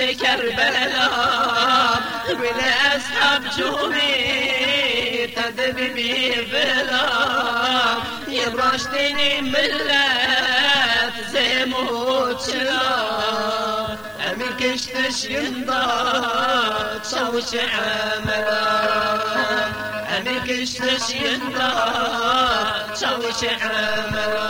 کربلا بین أصحاب جونی تدبی بی بلا يبرشتني ملت زي موتشلا أمين كشتش ينضا تشوش عملا أمين كشتش ينضا تشوش عملا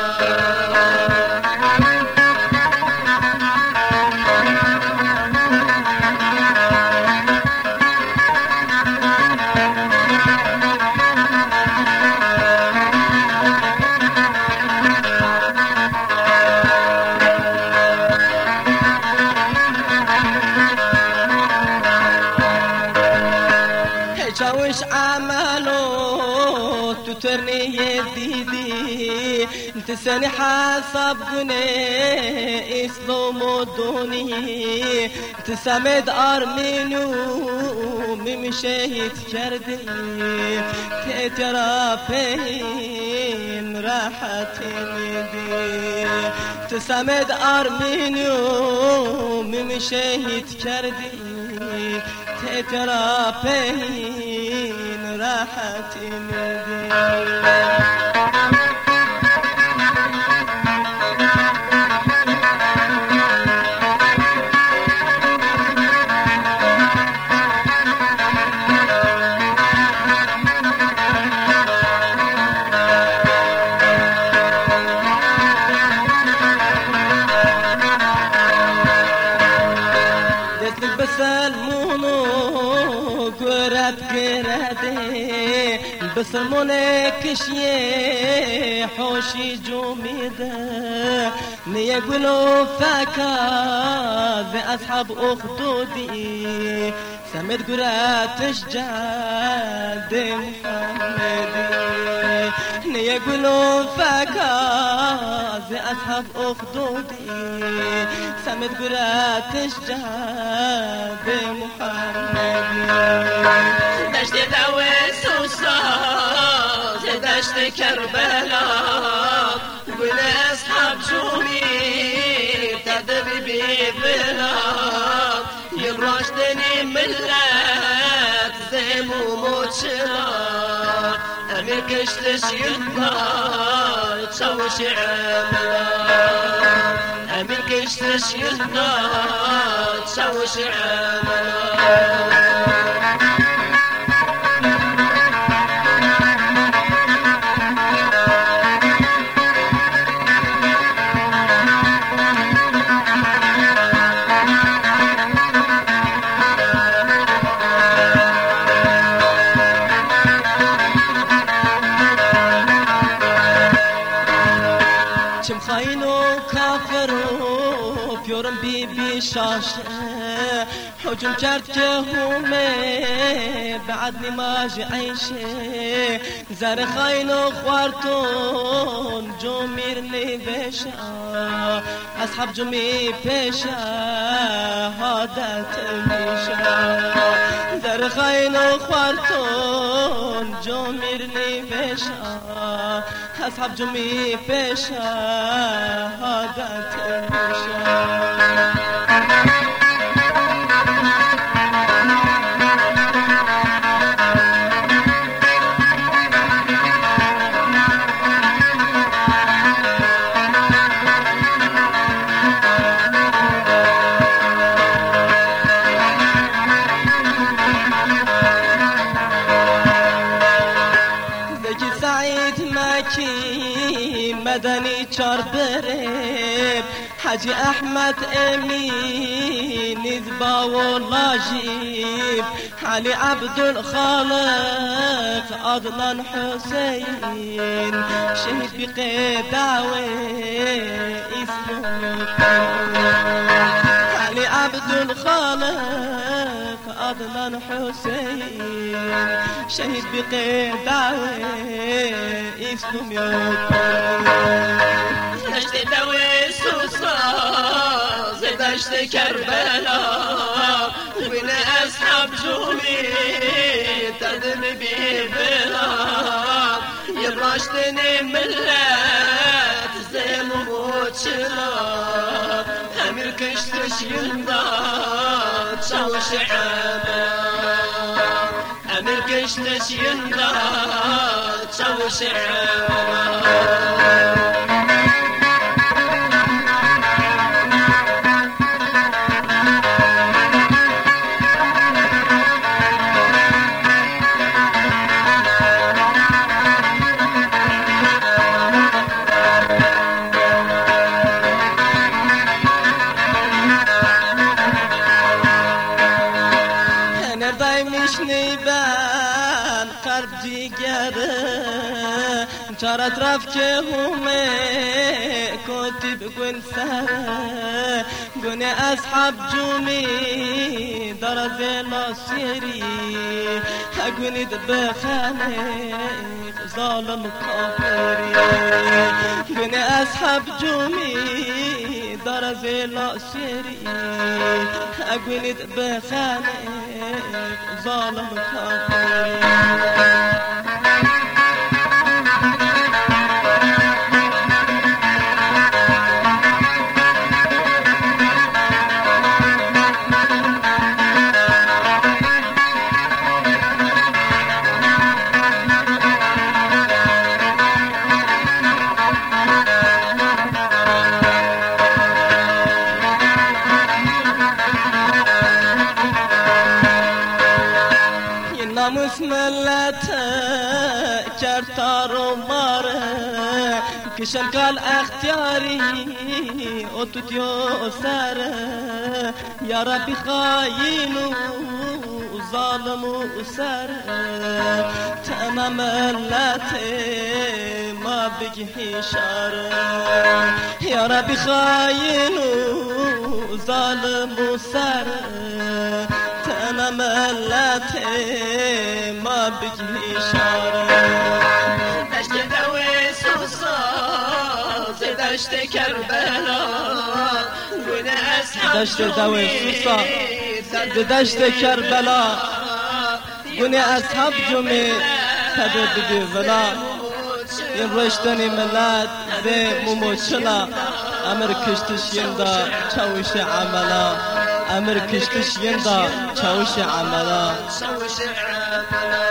شوش عملو تترني انت تساني حساب جنيه اسلام ودوني انت سمد ارمينو مم شهید کردی اعتراف این راحت میدی انت سمد آرمینو مم شهید کردی اعتراف این بس المونو قرات قراتي بس المونك شي حوشي جوميدا نيقولوا فكاذ أصحاب أخدودي سمت قرات جاد محمدي نيقولوا فكاذ أصحاب أخدودي سمت قرات جاد محمدي دشت دوس وصاز دشت كربلاء قول اصحاب شومي تدري ببلاء يبرشتني ملت زي مو موت شلاء امي كشتش يطلع تسوش عملا امي كشتش يطلع تسوش شاش شاشه. حجم کرد که هومه. بعد نماج عیشه. زر خاین و خوارتون جمیر نوشه. اصحاب جمی پیشه حادت میشه. زر خاین و خوارتون جمیر نوشه. اصحاب جمی پیشه حادت میشه. ماكي مدني شار بريب حاجي احمد امين نذبا والله جيب علي عبد الخالق اضلان حسين شهيد بقداوي اسمه عبد خالق عدنان حسين شهيد بقيد دعوة اسلم يوطن دشت دويس وصاز دشت كربلاء وين أصحاب جومي تدم ببلا يراشتني ملات زي موت شلا أمير كشتش ينضاد شوش عما أمير كشتش ينضاد شوش عما قلب جیگره چار اطراف که همه کتب گن سره گن اصحاب جومی درز ناصری. هگونید بخانه ظالم کافری. گن اصحاب جومی درز ناصری. هگونید بخانه ظالم كافر کرد تا رو کشل کال اختیاری او تو تیو سر. یا ربی خاینو ظالم و سر. تمام ملت ما بگی اشاره یارا بی خاین و ظالم و سر. ملت ما بجنی شاره دشت دوی سوساز دشت کربلا. گونه اصحاب دشت دوی سوساز دشت کربلا. گونه اصحاب جمعه تده بدی ولا. این رشتنی ملت به موموچلا امر کشتشیم دا چوش عملا. أمر کشتش یندا چاوش عملا. شوش عملا.